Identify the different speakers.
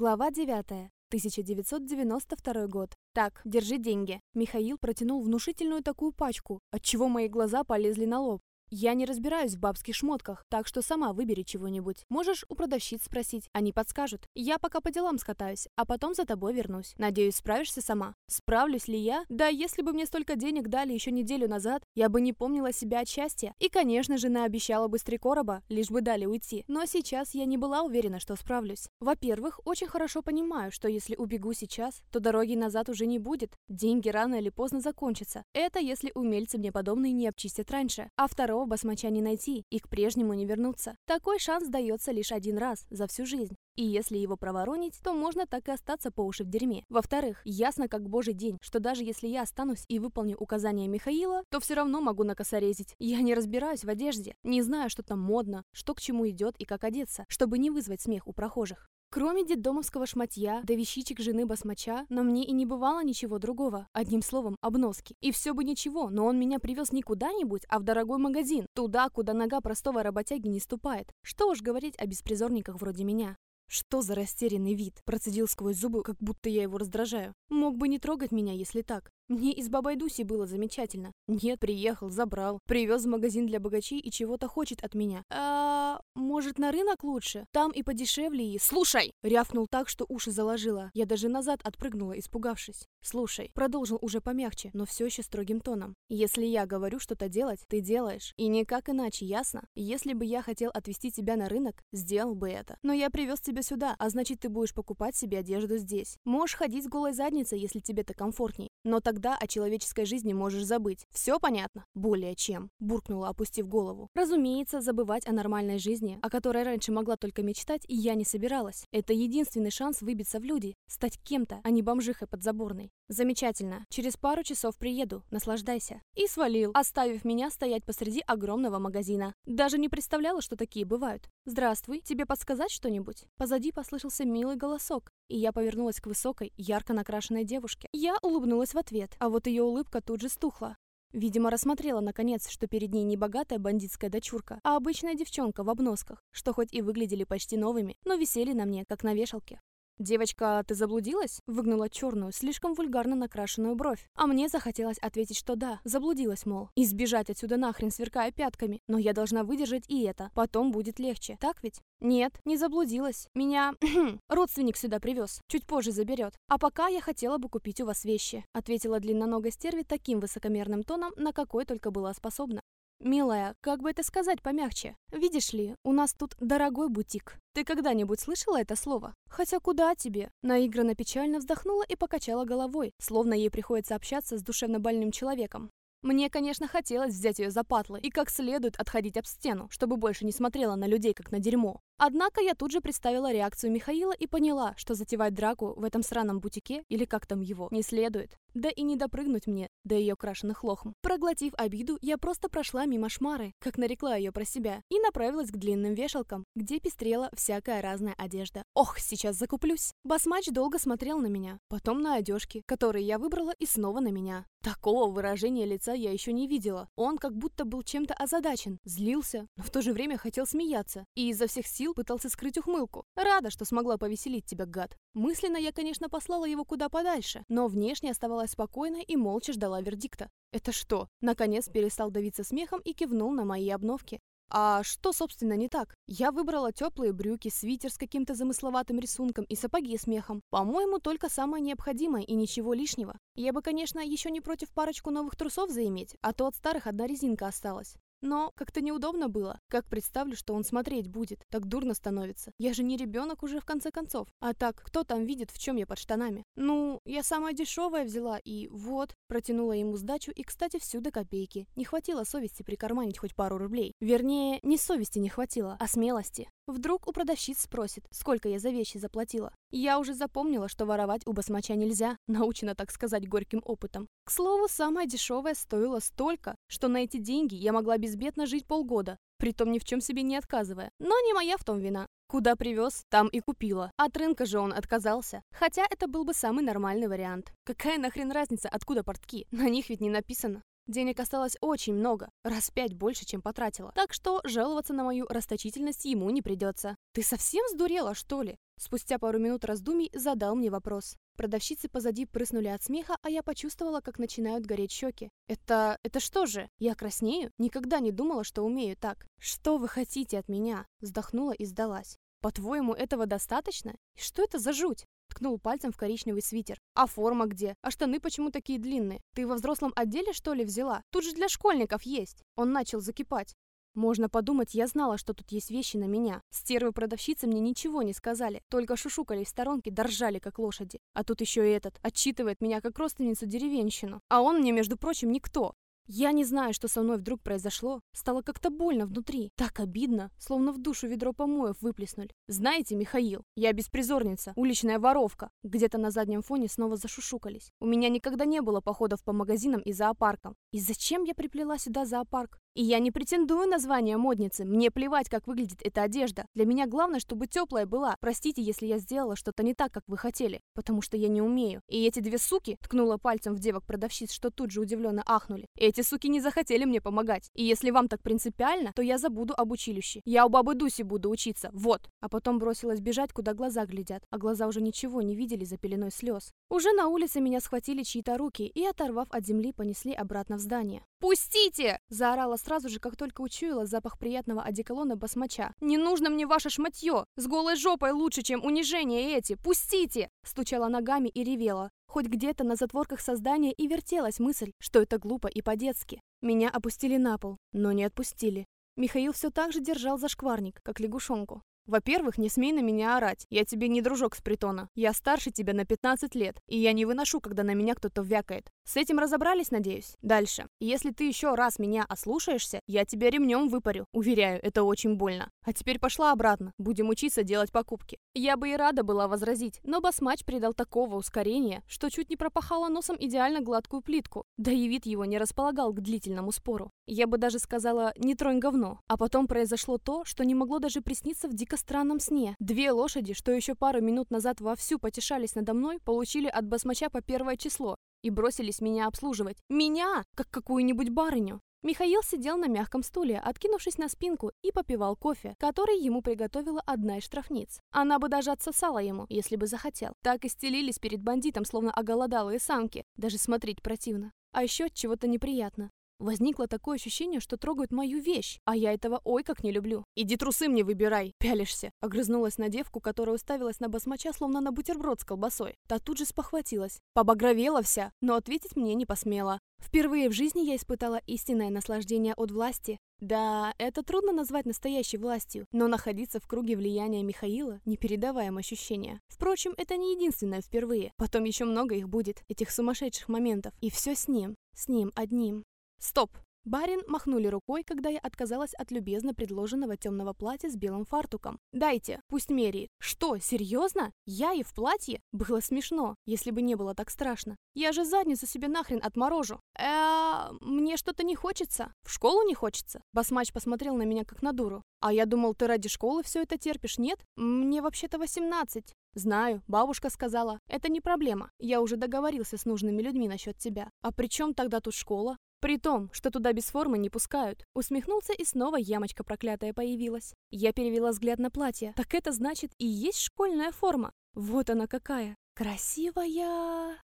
Speaker 1: Глава 9. 1992 год. Так, держи деньги. Михаил протянул внушительную такую пачку, отчего мои глаза полезли на лоб. Я не разбираюсь в бабских шмотках, так что сама выбери чего-нибудь. Можешь у продавщиц спросить, они подскажут. Я пока по делам скатаюсь, а потом за тобой вернусь. Надеюсь, справишься сама. Справлюсь ли я? Да, если бы мне столько денег дали еще неделю назад, я бы не помнила себя от счастья. И, конечно же, наобещала бы три короба, лишь бы дали уйти. Но сейчас я не была уверена, что справлюсь. Во-первых, очень хорошо понимаю, что если убегу сейчас, то дороги назад уже не будет. Деньги рано или поздно закончатся. Это если умельцы мне подобные не обчистят раньше. А второго второго басмача не найти и к прежнему не вернуться. Такой шанс дается лишь один раз за всю жизнь. И если его проворонить, то можно так и остаться по уши в дерьме. Во-вторых, ясно как божий день, что даже если я останусь и выполню указания Михаила, то все равно могу накосорезить. Я не разбираюсь в одежде, не знаю, что там модно, что к чему идет и как одеться, чтобы не вызвать смех у прохожих. Кроме детдомовского шматья, да вещичек жены басмача, на мне и не бывало ничего другого. Одним словом, обноски. И все бы ничего, но он меня привез не куда-нибудь, а в дорогой магазин. Туда, куда нога простого работяги не ступает. Что уж говорить о беспризорниках вроде меня. «Что за растерянный вид?» Процедил сквозь зубы, как будто я его раздражаю. «Мог бы не трогать меня, если так. Мне из Бабайдуси было замечательно. Нет, приехал, забрал, привез в магазин для богачей и чего-то хочет от меня. А может, на рынок лучше? Там и подешевле и... Слушай! Рявкнул так, что уши заложило. Я даже назад отпрыгнула, испугавшись. Слушай, продолжил уже помягче, но все еще строгим тоном. Если я говорю что-то делать, ты делаешь. И никак иначе, ясно? Если бы я хотел отвезти тебя на рынок, сделал бы это. Но я привез тебя сюда, а значит, ты будешь покупать себе одежду здесь. Можешь ходить с голой задницей, если тебе это комфортней. Но тогда о человеческой жизни можешь забыть. Все понятно? Более чем. Буркнула, опустив голову. Разумеется, забывать о нормальной жизни, о которой раньше могла только мечтать, и я не собиралась. Это единственный шанс выбиться в люди, стать кем-то, а не бомжихой подзаборной. Замечательно. Через пару часов приеду. Наслаждайся. И свалил, оставив меня стоять посреди огромного магазина. Даже не представляла, что такие бывают. Здравствуй. Тебе подсказать что-нибудь? Позади послышался милый голосок и я повернулась к высокой, ярко накрашенной девушке. Я улыбнулась в ответ, а вот ее улыбка тут же стухла. Видимо, рассмотрела наконец, что перед ней не богатая бандитская дочурка, а обычная девчонка в обносках, что хоть и выглядели почти новыми, но висели на мне, как на вешалке. «Девочка, ты заблудилась?» Выгнула черную, слишком вульгарно накрашенную бровь. А мне захотелось ответить, что да, заблудилась, мол. И сбежать отсюда нахрен, сверкая пятками. Но я должна выдержать и это. Потом будет легче. Так ведь? Нет, не заблудилась. Меня родственник сюда привез. Чуть позже заберет. А пока я хотела бы купить у вас вещи. Ответила длинноногой стерви таким высокомерным тоном, на какой только была способна. «Милая, как бы это сказать помягче? Видишь ли, у нас тут дорогой бутик. Ты когда-нибудь слышала это слово? Хотя куда тебе?» Наигранно печально вздохнула и покачала головой, словно ей приходится общаться с душевно больным человеком. Мне, конечно, хотелось взять ее за патлы и как следует отходить об стену, чтобы больше не смотрела на людей, как на дерьмо. Однако я тут же представила реакцию Михаила и поняла, что затевать драку в этом сраном бутике, или как там его, не следует. Да и не допрыгнуть мне до ее крашеных лохм. Проглотив обиду, я просто прошла мимо шмары, как нарекла ее про себя, и направилась к длинным вешалкам, где пестрела всякая разная одежда. Ох, сейчас закуплюсь. Басмач долго смотрел на меня, потом на одежки, которые я выбрала, и снова на меня. Такого выражения лица я еще не видела. Он как будто был чем-то озадачен, злился, но в то же время хотел смеяться. И изо всех сил пытался скрыть ухмылку. Рада, что смогла повеселить тебя, гад. Мысленно я, конечно, послала его куда подальше, но внешне оставалась спокойной и молча ждала вердикта. «Это что?» Наконец перестал давиться смехом и кивнул на мои обновки. А что, собственно, не так? Я выбрала теплые брюки, свитер с каким-то замысловатым рисунком и сапоги с мехом. По-моему, только самое необходимое и ничего лишнего. Я бы, конечно, еще не против парочку новых трусов заиметь, а то от старых одна резинка осталась. Но как-то неудобно было. Как представлю, что он смотреть будет. Так дурно становится. Я же не ребенок уже в конце концов. А так, кто там видит, в чем я под штанами? Ну, я самая дешевая взяла и вот. Протянула ему сдачу и, кстати, всюду копейки. Не хватило совести прикарманить хоть пару рублей. Вернее, не совести не хватило, а смелости. Вдруг у продавщиц спросит, сколько я за вещи заплатила. Я уже запомнила, что воровать у басмача нельзя, научена, так сказать, горьким опытом. К слову, самая дешевая стоила столько, что на эти деньги я могла безбедно жить полгода, притом ни в чем себе не отказывая. Но не моя в том вина. Куда привез, там и купила. От рынка же он отказался. Хотя это был бы самый нормальный вариант. Какая нахрен разница, откуда портки? На них ведь не написано. Денег осталось очень много, раз пять больше, чем потратила. Так что жаловаться на мою расточительность ему не придется. «Ты совсем сдурела, что ли?» Спустя пару минут раздумий задал мне вопрос. Продавщицы позади прыснули от смеха, а я почувствовала, как начинают гореть щеки. «Это... это что же? Я краснею? Никогда не думала, что умею так. Что вы хотите от меня?» Вздохнула и сдалась. «По-твоему, этого достаточно? И что это за жуть?» Ткнул пальцем в коричневый свитер. «А форма где? А штаны почему такие длинные? Ты во взрослом отделе, что ли, взяла? Тут же для школьников есть!» Он начал закипать. Можно подумать, я знала, что тут есть вещи на меня. Стервы-продавщицы мне ничего не сказали, только шушукали в сторонке, доржали, как лошади. А тут еще и этот, отчитывает меня как родственницу деревенщину. А он мне, между прочим, никто. Я не знаю, что со мной вдруг произошло. Стало как-то больно внутри. Так обидно, словно в душу ведро помоев выплеснули. Знаете, Михаил, я беспризорница, уличная воровка. Где-то на заднем фоне снова зашушукались. У меня никогда не было походов по магазинам и зоопаркам. И зачем я приплела сюда зоопарк? И я не претендую на звание модницы. Мне плевать, как выглядит эта одежда. Для меня главное, чтобы теплая была. Простите, если я сделала что-то не так, как вы хотели. Потому что я не умею. И эти две суки, ткнула пальцем в девок продавщиц, что тут же удивленно ахнули. Эти суки не захотели мне помогать. И если вам так принципиально, то я забуду об училище. Я у бабы Дуси буду учиться. Вот. А потом бросилась бежать, куда глаза глядят. А глаза уже ничего не видели за пеленой слез. Уже на улице меня схватили чьи-то руки и, оторвав от земли, понесли обратно в здание. «Пустите!» – заорала сразу же, как только учуяла запах приятного одеколона басмача. «Не нужно мне ваше шматье! С голой жопой лучше, чем унижение эти! Пустите!» Стучала ногами и ревела. Хоть где-то на затворках создания и вертелась мысль, что это глупо и по-детски. Меня опустили на пол, но не отпустили. Михаил все так же держал за шкварник, как лягушонку. Во-первых, не смей на меня орать. Я тебе не дружок с притона. Я старше тебя на 15 лет, и я не выношу, когда на меня кто-то вякает. С этим разобрались, надеюсь? Дальше. Если ты еще раз меня ослушаешься, я тебя ремнем выпарю. Уверяю, это очень больно. А теперь пошла обратно. Будем учиться делать покупки. Я бы и рада была возразить, но басмач придал такого ускорения, что чуть не пропахала носом идеально гладкую плитку. Да и вид его не располагал к длительному спору. Я бы даже сказала «не тронь говно». А потом произошло то, что не могло даже присниться в дико странном сне. Две лошади, что еще пару минут назад вовсю потешались надо мной, получили от басмача по первое число и бросились меня обслуживать. Меня, как какую-нибудь барыню. Михаил сидел на мягком стуле, откинувшись на спинку, и попивал кофе, который ему приготовила одна из штрафниц. Она бы даже отсосала ему, если бы захотел. Так и стелились перед бандитом, словно оголодалые самки. Даже смотреть противно. А еще чего-то неприятно. Возникло такое ощущение, что трогают мою вещь, а я этого ой как не люблю. «Иди трусы мне выбирай, пялишься!» Огрызнулась на девку, которая уставилась на басмача, словно на бутерброд с колбасой. Та тут же спохватилась. Побагровела вся, но ответить мне не посмела. Впервые в жизни я испытала истинное наслаждение от власти. Да, это трудно назвать настоящей властью, но находиться в круге влияния Михаила – непередаваемое ощущение. Впрочем, это не единственное впервые. Потом еще много их будет, этих сумасшедших моментов. И все с ним, с ним одним. Стоп! Барин махнули рукой, когда я отказалась от любезно предложенного темного платья с белым фартуком. «Дайте, пусть меряет». «Что, серьезно? Я и в платье?» Было смешно, если бы не было так страшно. Я же задницу себе нахрен отморожу. э мне что-то не хочется. В школу не хочется?» Басмач посмотрел на меня как на дуру. «А я думал, ты ради школы все это терпишь, нет? Мне вообще-то 18. «Знаю, бабушка сказала. Это не проблема. Я уже договорился с нужными людьми насчет тебя. А при чем тогда тут школа? При том, что туда без формы не пускают. Усмехнулся и снова ямочка проклятая появилась. Я перевела взгляд на платье. Так это значит и есть школьная форма. Вот она какая. Красивая.